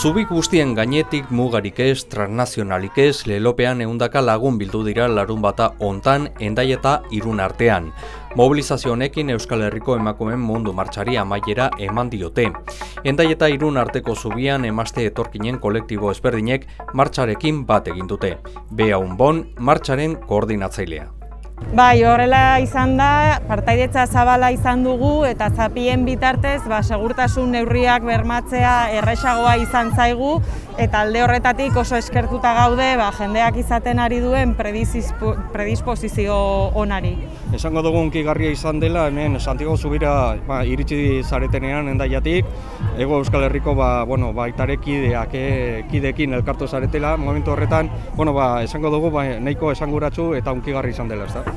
Zubik guztien gainetik mugarik ez, transnazionalik ez, lelopean eundaka lagun bildu dira larun bata ontan, endai eta irun artean. Mobilizazio honekin Euskal Herriko emakumen mundu martxari amaiera eman diote. Endai eta irun arteko zubian emazte etorkinen kolektibo ezberdinek martxarekin bat egin dute. Bea Unbon, martxaren koordinatzailea. Bai, horrela izan da, partaidetza zabala izan dugu eta zapien bitartez, ba, segurtasun neurriak bermatzea erresagoa izan zaigu eta alde horretatik oso eskertuta gaude ba, jendeak izaten ari duen predisposizio onari. Esango dugu unkigarria izan dela, hemen Santiago Zubira ba, iritsi zaretenean endaiatik, ego Euskal Herriko ba, bueno, ba, itare kideak, e, kidekin elkartu zaretela, momentu horretan, bueno, ba, esango dugu ba, nahiko esanguratsu eta unkigarri izan dela, ez?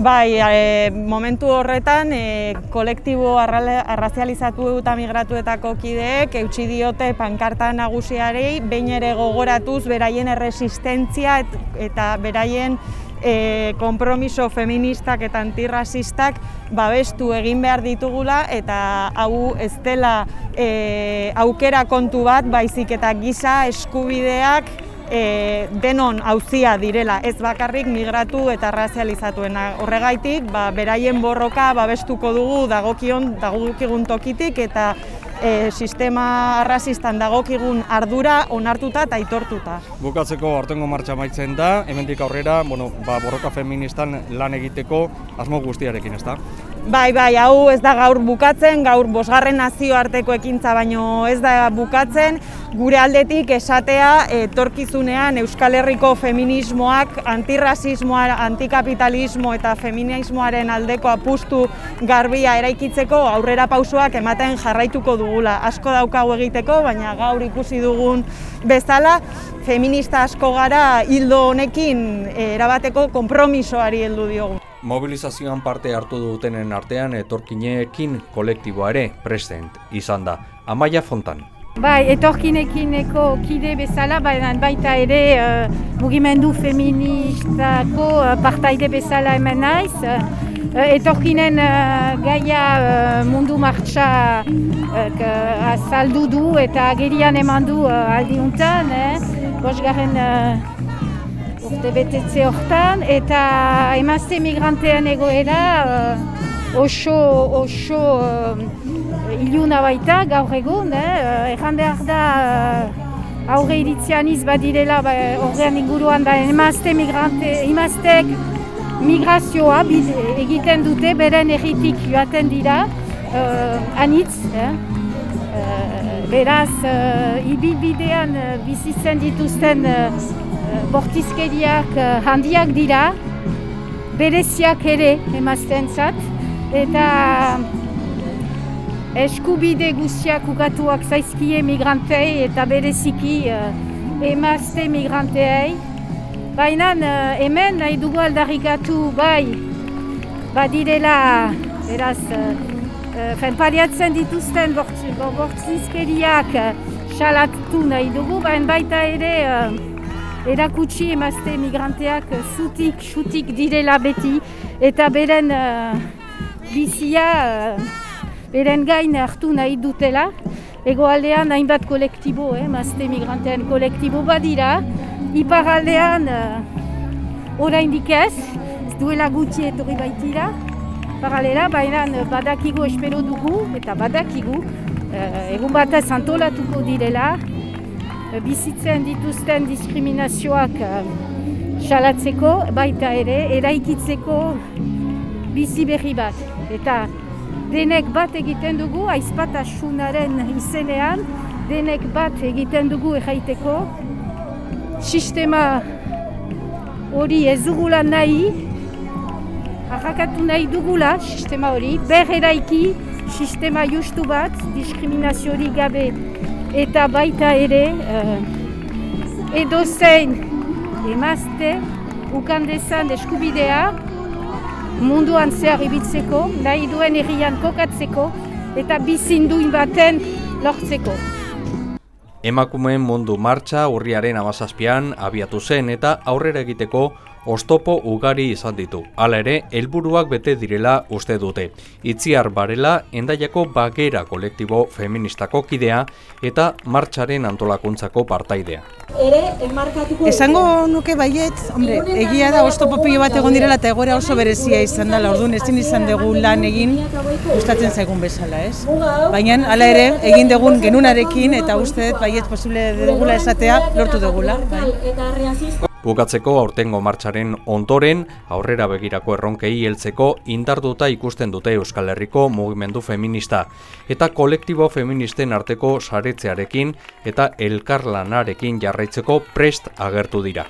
Bai, e, momentu horretan e, kolektibo arrazializatu eta migratuetako kideek eutxi diote pankarta nagusiari behin ere gogoratuz beraien erresistentzia et, eta beraien e, kompromiso feministak eta antirrasistak babestu egin behar ditugula eta hau ez dela e, aukera kontu bat baizik eta giza eskubideak e, denon hauzia direla, ez bakarrik migratu eta razializatuena. Horregaitik, ba, beraien borroka babestuko dugu dagokion, dagokigun tokitik eta e, sistema arrazistan dagokigun ardura onartuta eta aitortuta. Bukatzeko hartengo martxa maitzen da, hemendik aurrera, bueno, ba, borroka feministan lan egiteko asmo guztiarekin, ez? Bai, bai, hau ez da gaur bukatzen, gaur bosgarren nazioarteko ekintza baino ez da bukatzen, gure aldetik esatea etorkizunean Euskal Herriko feminismoak antirrasismoa, antikapitalismo eta feminismoaren aldeko apustu garbia eraikitzeko aurrera pausoak ematen jarraituko dugula. Asko daukagu egiteko, baina gaur ikusi dugun bezala, feminista asko gara hildo honekin erabateko konpromisoari heldu diogu. Mobilizazioan parte hartu dutenen artean etorkineekin kolektiboa ere present izan da. Amaia Fontan. Bai, etorkinekineko kide bezala, baina baita ere uh, mugimendu feministako uh, partaide bezala hemen naiz. Uh, etorkinen uh, gaia uh, mundu martxa uh, azaldu du eta gerian eman du uh, aldi untan. Eh? Bosgarren urte betetze hortan, eta emazte migrantean egoera uh, oso, oso uh, iluna baita gaur egun, eh? erran behar da uh, aurre iritzian izbadirela ba, horrean inguruan da emazte migrante, emaztek migrazioa egiten dute beren erritik joaten dira, uh, anitz, eh? beraz, uh, ibilbidean uh, bizitzen dituzten bortizkeriak eh, handiak dira, bereziak ere emazten zat, eta eskubide guztiak ukatuak zaizkie migrantei eta bereziki uh, emazte migranteei. Baina hemen nahi dugu aldarrikatu bai badirela, beraz, uh, pariatzen dituzten bortizkeriak salatu nahi dugu, baina baita ere erakutsi emazte migranteak zutik, xutik direla beti eta beren uh, bizia uh, beren gain hartu nahi dutela. Egoaldean hainbat kolektibo, eh, emazte migrantean kolektibo badira. Iparaldean uh, oraindik ez, duela gutxi etorri baitira. Paralela, baina badakigu espero dugu eta badakigu uh, egun batez antolatuko direla bizitzen dituzten diskriminazioak salatzeko, baita ere, eraikitzeko bizi berri bat. Eta denek bat egiten dugu, aizpatasunaren izenean, denek bat egiten dugu erraiteko, sistema hori ez dugula nahi, arrakatu nahi dugula sistema hori, ber eraiki sistema justu bat, diskriminazio gabe eta baita ere uh, edo zein emazte ukandezan eskubidea munduan zehar ibitzeko, nahi duen errian kokatzeko eta bizinduin baten lortzeko. Emakumeen mundu martxa urriaren amazazpian abiatu zen eta aurrera egiteko ostopo ugari izan ditu. Hala ere, helburuak bete direla uste dute. Itziar barela, endaiako bagera kolektibo feministako kidea eta martxaren antolakuntzako partaidea. Esango nuke baiet, hombre, egia da oztopo pilo bat egon direla eta egoera oso berezia izan dela, orduan ezin izan dugu lan egin gustatzen zaigun bezala, ez? Baina hala ere, egin dugun genunarekin eta uste dut baiet posible dugula esatea lortu dugula, bai. Bukatzeko aurtengo martxaren ondoren, aurrera begirako erronkei heltzeko indarduta ikusten dute Euskal Herriko mugimendu feminista eta kolektibo feministen arteko saretzearekin eta elkarlanarekin jarraitzeko prest agertu dira.